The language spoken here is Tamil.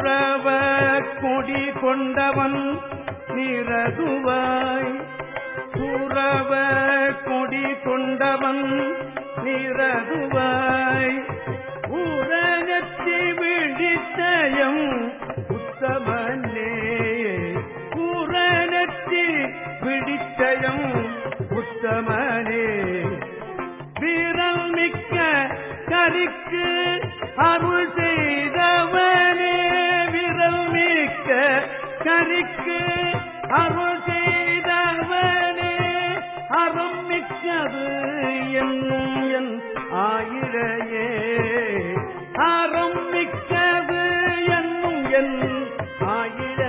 குறவ கொடி கொண்டவன் நிறதுவாய் குறவ கொடி கொண்டவன் நிறதுவாய் உரகத்தி விழித்தயம் உத்தமனே. உரகத்தி விழித்தயம் உத்தமனே. வீரல் மிக்க கரிக்கு அருள் செய்த கருக்கு அருள் செய்தவனே அருமிக்கது என் ஆயிழையே அருமிக்கது என்னும் என் ஆயிழ